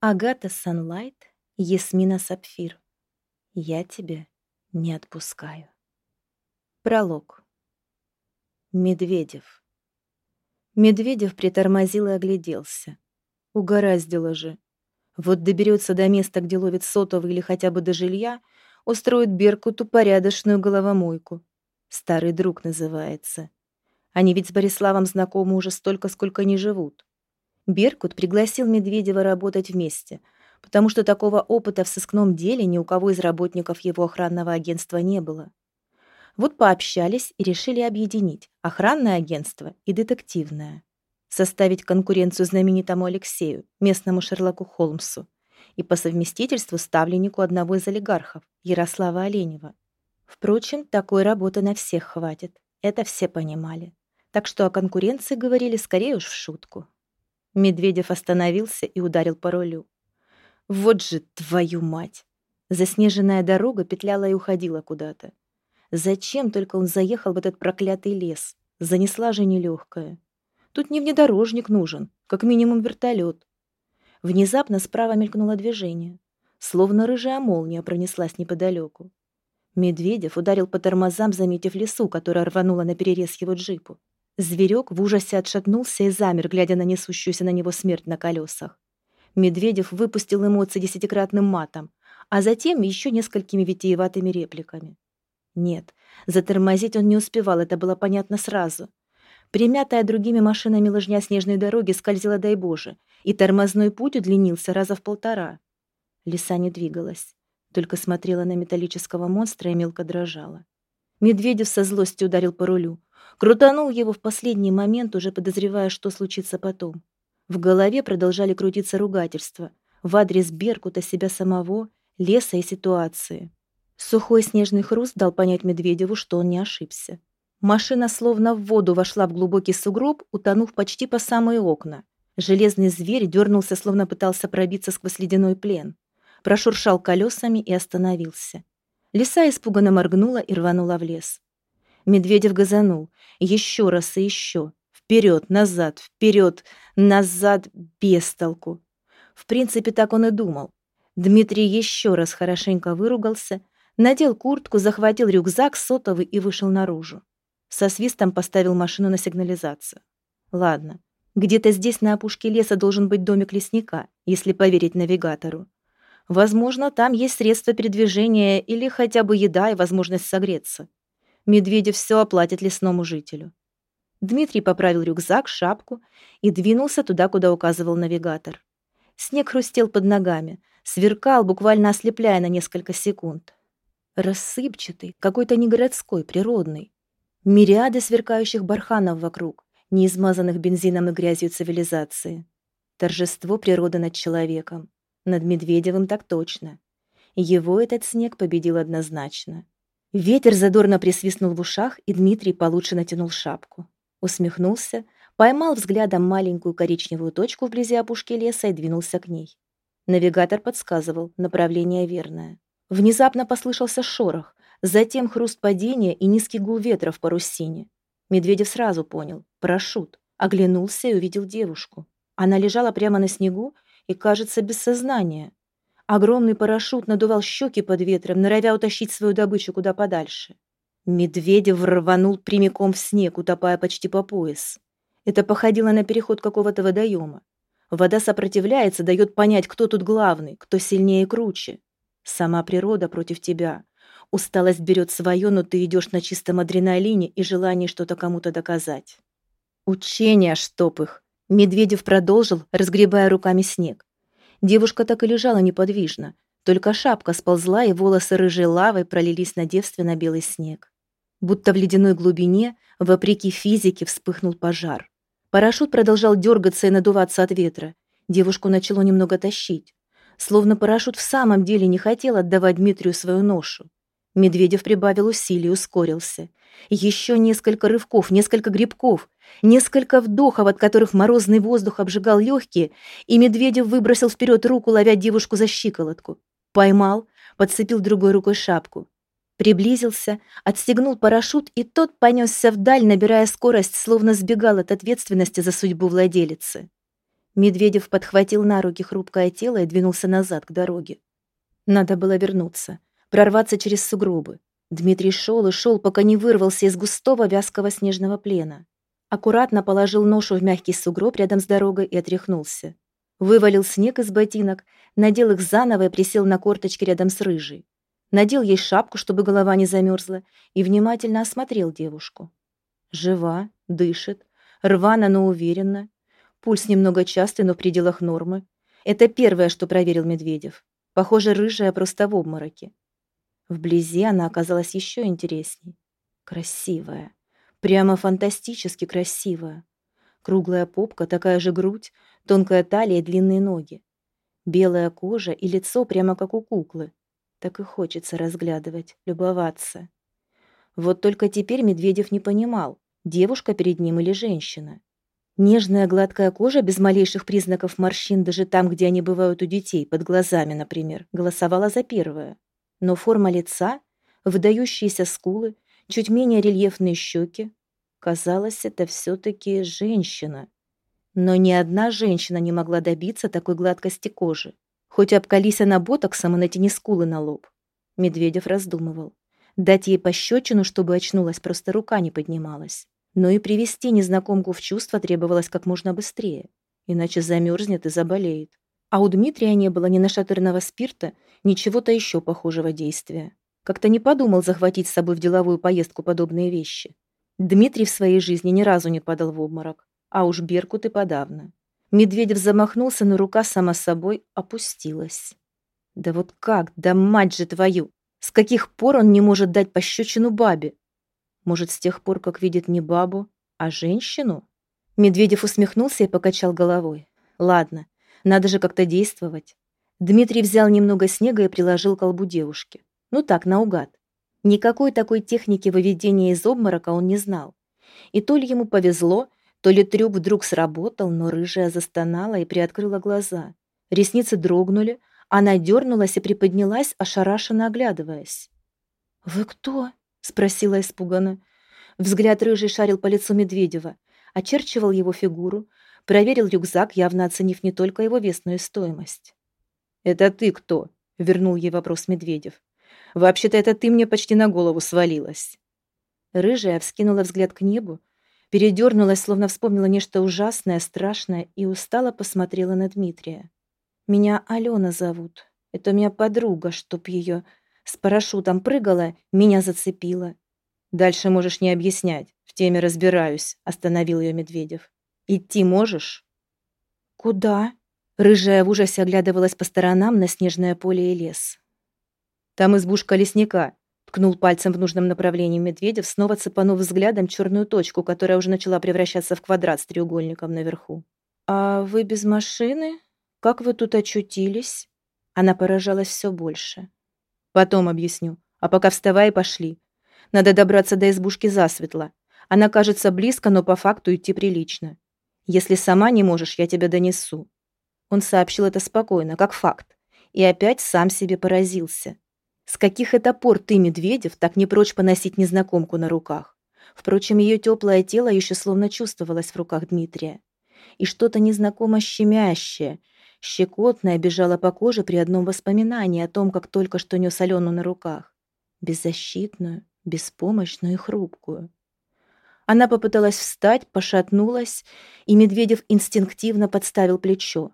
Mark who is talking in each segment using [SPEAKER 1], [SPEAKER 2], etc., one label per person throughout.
[SPEAKER 1] Агата Санлайт, Ясмина Сапфир. Я тебя не отпускаю. Пролог. Медведев. Медведев притормозил и огляделся. Угораздило же. Вот доберется до места, где ловит сотовый или хотя бы до жилья, устроит Беркуту порядочную головомойку. Старый друг называется. Они ведь с Бориславом знакомы уже столько, сколько не живут. Беркут пригласил Медведева работать вместе, потому что такого опыта в сыскном деле ни у кого из работников его охранного агентства не было. Вот пообщались и решили объединить охранное агентство и детективное. Составить конкуренцию знаменитому Алексею, местному Шерлоку Холмсу, и по совместительству ставленнику одного из олигархов, Ярослава Оленева. Впрочем, такой работы на всех хватит. Это все понимали. Так что о конкуренции говорили скорее уж в шутку. Медведев остановился и ударил по рулю. Вот же твою мать! Заснеженная дорога петляла и уходила куда-то. Зачем только он заехал в этот проклятый лес? Занесла же нелегкая. Тут не внедорожник нужен, как минимум вертолет. Внезапно справа мелькнуло движение. Словно рыжая молния пронеслась неподалеку. Медведев ударил по тормозам, заметив лесу, которая рванула на перерез его джипу. Зверек в ужасе отшатнулся и замер, глядя на несущуюся на него смерть на колесах. Медведев выпустил эмоции десятикратным матом, а затем еще несколькими витиеватыми репликами. Нет, затормозить он не успевал, это было понятно сразу. Примятая другими машинами лыжня снежной дороги скользила, дай Боже, и тормозной путь удлинился раза в полтора. Лиса не двигалась, только смотрела на металлического монстра и мелко дрожала. Медведев со злостью ударил по рулю. Крутанул его в последний момент, уже подозревая, что случится потом. В голове продолжали крутиться ругательства в адрес Беркута, себя самого, леса и ситуации. Сухой снежный хруст дал понять Медведеву, что он не ошибся. Машина словно в воду вошла в глубокий сугроб, утонув почти по самые окна. Железный зверь дернулся, словно пытался пробиться сквозь ледяной плен. Прошуршал колесами и остановился. Лиса испуганно моргнула и рванула в лес. Медведев газанул. Еще раз и еще. Вперед, назад, вперед, назад, без толку. В принципе, так он и думал. Дмитрий еще раз хорошенько выругался, надел куртку, захватил рюкзак сотовый и вышел наружу. Со свистом поставил машину на сигнализацию. Ладно, где-то здесь на опушке леса должен быть домик лесника, если поверить навигатору. Возможно, там есть средства передвижения или хотя бы еда и возможность согреться. Медведев все оплатит лесному жителю. Дмитрий поправил рюкзак, шапку и двинулся туда, куда указывал навигатор. Снег хрустел под ногами, сверкал, буквально ослепляя на несколько секунд. Рассыпчатый, какой-то не городской, природный. Мириады сверкающих барханов вокруг, не измазанных бензином и грязью цивилизации. Торжество природы над человеком. Над Медведевым так точно. Его этот снег победил однозначно. Ветер задорно присвистнул в ушах, и Дмитрий получше натянул шапку. Усмехнулся, поймал взглядом маленькую коричневую точку вблизи опушки леса и двинулся к ней. Навигатор подсказывал, направление верное. Внезапно послышался шорох, затем хруст падения и низкий гул ветра в парусине. Медведев сразу понял — парашют. Оглянулся и увидел девушку. Она лежала прямо на снегу и, кажется, без сознания. Огромный парашют надувал щеки под ветром, норовя утащить свою добычу куда подальше. Медведев рванул прямиком в снег, утопая почти по пояс. Это походило на переход какого-то водоема. Вода сопротивляется, дает понять, кто тут главный, кто сильнее и круче. Сама природа против тебя. Усталость берет свое, но ты идешь на чистом адреналине и желании что-то кому-то доказать. Учения, чтоб их. Медведев продолжил, разгребая руками снег. Девушка так и лежала неподвижно, только шапка сползла, и волосы рыжей лавой пролились на девственно-белый снег. Будто в ледяной глубине, вопреки физике, вспыхнул пожар. Парашют продолжал дергаться и надуваться от ветра. Девушку начало немного тащить. Словно парашют в самом деле не хотел отдавать Дмитрию свою ношу. Медведев прибавил усилий, ускорился. Еще несколько рывков, несколько грибков, несколько вдохов, от которых морозный воздух обжигал легкие, и Медведев выбросил вперед руку, ловя девушку за щиколотку. Поймал, подцепил другой рукой шапку. Приблизился, отстегнул парашют, и тот понесся вдаль, набирая скорость, словно сбегал от ответственности за судьбу владелицы. Медведев подхватил на руки хрупкое тело и двинулся назад к дороге. Надо было вернуться, прорваться через сугробы. Дмитрий шел и шел, пока не вырвался из густого вязкого снежного плена. Аккуратно положил ношу в мягкий сугроб рядом с дорогой и отряхнулся. Вывалил снег из ботинок, надел их заново и присел на корточки рядом с рыжей. Надел ей шапку, чтобы голова не замерзла, и внимательно осмотрел девушку. Жива, дышит, рвано, но уверенно. Пульс немного частый, но в пределах нормы. Это первое, что проверил Медведев. Похоже, рыжая просто в обмороке. Вблизи она оказалась еще интересней. Красивая. Прямо фантастически красивая. Круглая попка, такая же грудь, тонкая талия и длинные ноги. Белая кожа и лицо прямо как у куклы. Так и хочется разглядывать, любоваться. Вот только теперь Медведев не понимал, девушка перед ним или женщина. Нежная гладкая кожа без малейших признаков морщин даже там, где они бывают у детей, под глазами, например, голосовала за первое. Но форма лица, выдающиеся скулы, чуть менее рельефные щеки, казалось, это все-таки женщина. Но ни одна женщина не могла добиться такой гладкости кожи. Хоть обкались она ботоксом и натяни скулы на лоб. Медведев раздумывал. Дать ей пощечину, чтобы очнулась, просто рука не поднималась. Но и привести незнакомку в чувство требовалось как можно быстрее, иначе замерзнет и заболеет. А у Дмитрия не было ни нашатырного спирта, ни чего-то еще похожего действия. Как-то не подумал захватить с собой в деловую поездку подобные вещи. Дмитрий в своей жизни ни разу не падал в обморок, а уж Беркут и подавно. Медведев замахнулся, но рука сама собой опустилась. Да вот как, да мать же твою! С каких пор он не может дать пощечину бабе? Может, с тех пор, как видит не бабу, а женщину? Медведев усмехнулся и покачал головой. Ладно, надо же как-то действовать. Дмитрий взял немного снега и приложил к колбу девушки. Ну так, наугад. Никакой такой техники выведения из обморока он не знал. И то ли ему повезло, то ли трюк вдруг сработал, но рыжая застонала и приоткрыла глаза. Ресницы дрогнули, она дернулась и приподнялась, ошарашенно оглядываясь. «Вы кто?» спросила испуганно. Взгляд рыжий шарил по лицу Медведева, очерчивал его фигуру, проверил рюкзак, явно оценив не только его вес, но и стоимость. «Это ты кто?» — вернул ей вопрос Медведев. «Вообще-то это ты мне почти на голову свалилась». Рыжая вскинула взгляд к небу, передернулась, словно вспомнила нечто ужасное, страшное, и устало посмотрела на Дмитрия. «Меня Алена зовут. Это у меня подруга, чтоб ее...» С парашютом прыгала, меня зацепила. Дальше можешь не объяснять. В теме разбираюсь, остановил ее Медведев. Идти можешь? Куда? Рыжая в ужасе оглядывалась по сторонам на снежное поле и лес. Там избушка лесника, ткнул пальцем в нужном направлении Медведев, снова цепанув взглядом черную точку, которая уже начала превращаться в квадрат с треугольником наверху. «А вы без машины? Как вы тут очутились?» Она поражалась все больше. Потом объясню. А пока вставай и пошли. Надо добраться до избушки засветло. Она кажется близко, но по факту идти прилично. Если сама не можешь, я тебя донесу. Он сообщил это спокойно, как факт. И опять сам себе поразился. С каких это пор ты, Медведев, так не прочь поносить незнакомку на руках? Впрочем, ее теплое тело еще словно чувствовалось в руках Дмитрия. И что-то незнакомо щемящее, Щекотная бежала по коже при одном воспоминании о том, как только что нес Алену на руках. Беззащитную, беспомощную и хрупкую. Она попыталась встать, пошатнулась, и Медведев инстинктивно подставил плечо.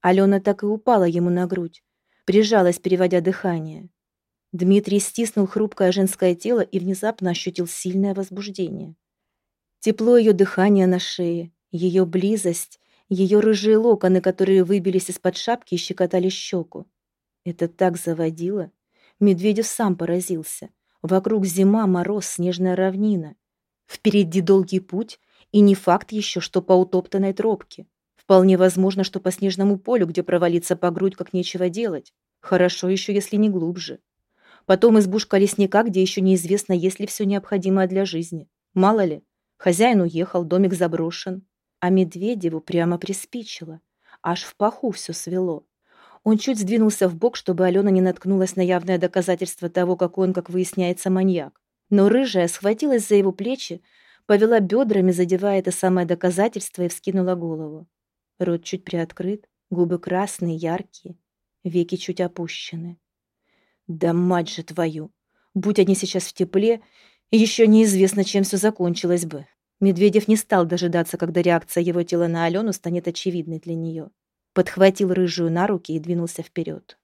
[SPEAKER 1] Алена так и упала ему на грудь, прижалась, переводя дыхание. Дмитрий стиснул хрупкое женское тело и внезапно ощутил сильное возбуждение. Тепло ее дыхания на шее, ее близость ее рыжие локоны, которые выбились из-под шапки и щекотали щеку. Это так заводило. Медведев сам поразился. Вокруг зима, мороз, снежная равнина. Впереди долгий путь, и не факт еще, что по утоптанной тропке. Вполне возможно, что по снежному полю, где провалиться по грудь, как нечего делать. Хорошо еще, если не глубже. Потом избушка лесника, где еще неизвестно, есть ли все необходимое для жизни. Мало ли, хозяин уехал, домик заброшен. А Медведеву прямо приспичило. Аж в паху все свело. Он чуть сдвинулся в бок, чтобы Алена не наткнулась на явное доказательство того, как он, как выясняется, маньяк. Но рыжая схватилась за его плечи, повела бедрами, задевая это самое доказательство, и вскинула голову. Рот чуть приоткрыт, губы красные, яркие, веки чуть опущены. Да мать же твою! Будь они сейчас в тепле, еще неизвестно, чем все закончилось бы. Медведев не стал дожидаться, когда реакция его тела на Алену станет очевидной для нее. Подхватил рыжую на руки и двинулся вперед.